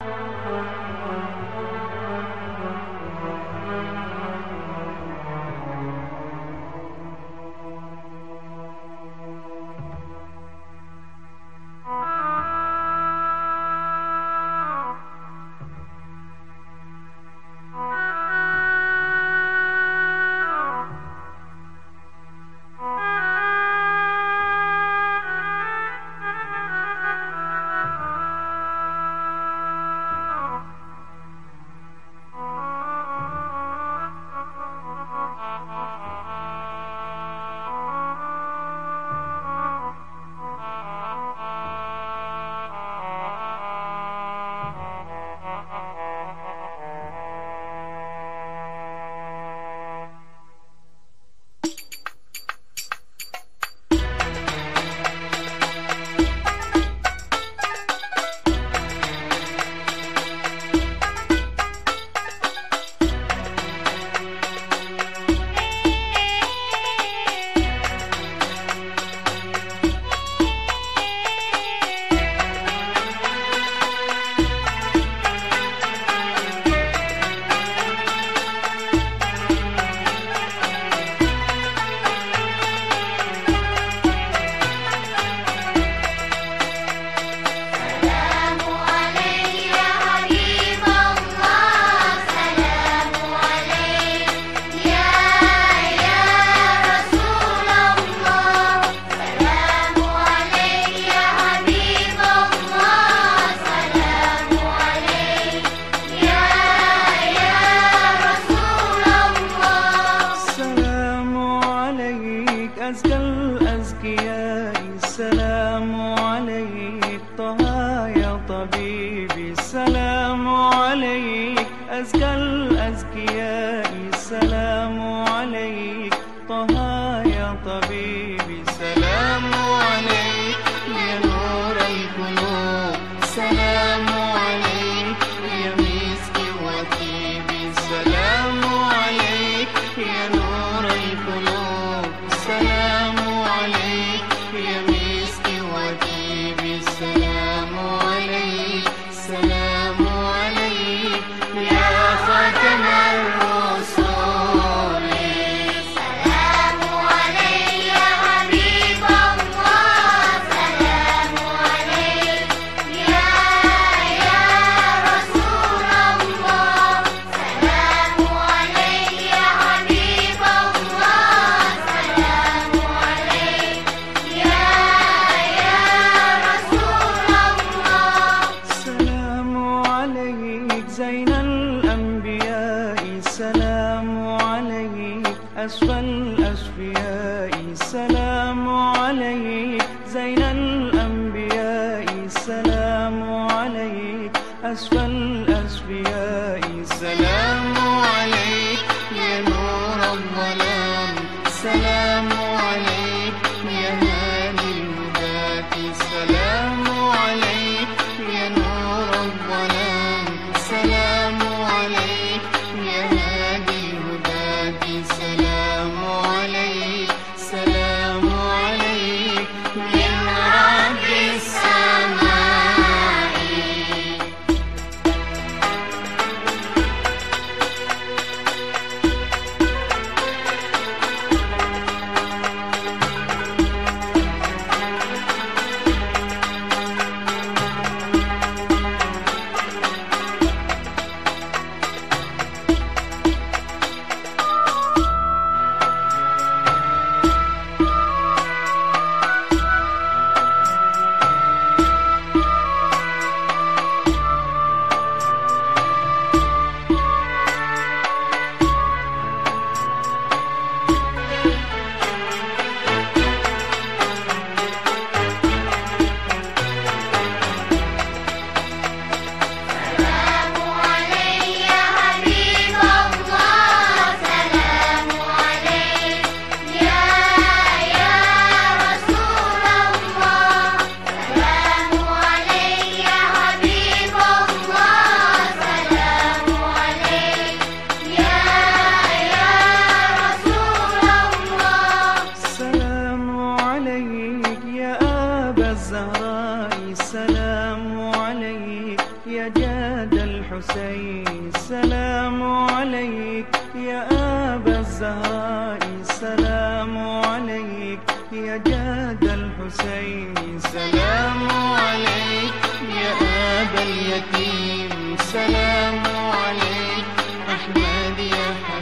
Música طبيبي السلام عليك. أزكى الأزكياء السلام عليك. طه يا طبيبي Salam. الزهراء سلام عليك يا جاد الحسين. سلام عليك يا أبا الزهراء. سلام عليك يا جاد الحسين. سلام عليك يا أبا اليتيم. سلام عليك أحمد يا حبيبي